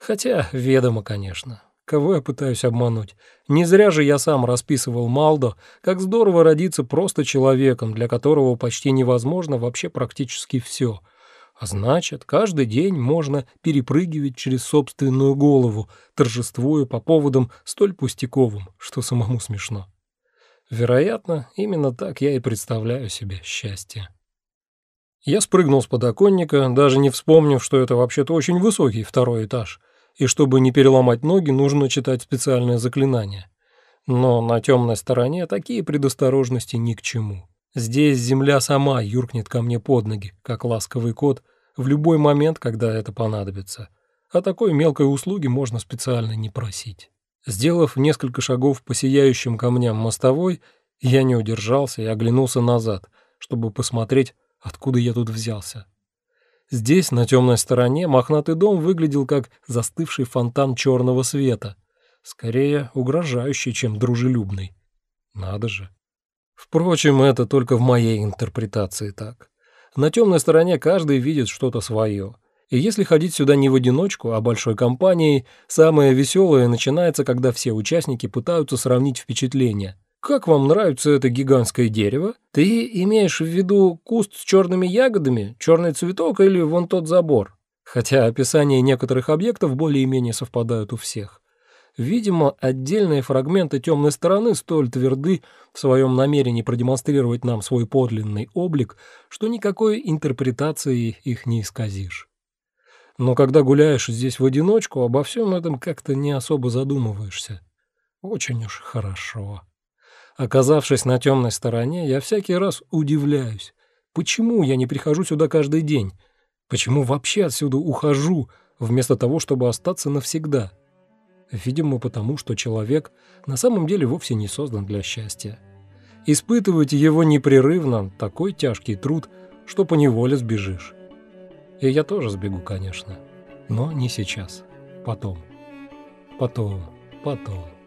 Хотя ведомо, конечно. Кого я пытаюсь обмануть? Не зря же я сам расписывал Малдо, как здорово родиться просто человеком, для которого почти невозможно вообще практически все. А значит, каждый день можно перепрыгивать через собственную голову, торжествуя по поводам столь пустяковым, что самому смешно. Вероятно, именно так я и представляю себе счастье. Я спрыгнул с подоконника, даже не вспомнив, что это вообще-то очень высокий второй этаж — и чтобы не переломать ноги, нужно читать специальное заклинание. Но на темной стороне такие предосторожности ни к чему. Здесь земля сама юркнет ко мне под ноги, как ласковый кот, в любой момент, когда это понадобится. А такой мелкой услуги можно специально не просить. Сделав несколько шагов по сияющим камням мостовой, я не удержался и оглянулся назад, чтобы посмотреть, откуда я тут взялся. Здесь, на темной стороне, мохнатый дом выглядел как застывший фонтан черного света, скорее угрожающий, чем дружелюбный. Надо же. Впрочем, это только в моей интерпретации так. На темной стороне каждый видит что-то свое. И если ходить сюда не в одиночку, а большой компанией, самое веселое начинается, когда все участники пытаются сравнить впечатления – «Как вам нравится это гигантское дерево? Ты имеешь в виду куст с черными ягодами, черный цветок или вон тот забор?» Хотя описания некоторых объектов более-менее совпадают у всех. Видимо, отдельные фрагменты темной стороны столь тверды в своем намерении продемонстрировать нам свой подлинный облик, что никакой интерпретации их не исказишь. Но когда гуляешь здесь в одиночку, обо всем этом как-то не особо задумываешься. Очень уж хорошо. Оказавшись на темной стороне, я всякий раз удивляюсь, почему я не прихожу сюда каждый день, почему вообще отсюда ухожу, вместо того, чтобы остаться навсегда. Видимо, потому что человек на самом деле вовсе не создан для счастья. Испытывать его непрерывно – такой тяжкий труд, что поневоле сбежишь. И я тоже сбегу, конечно, но не сейчас, потом, потом, потом.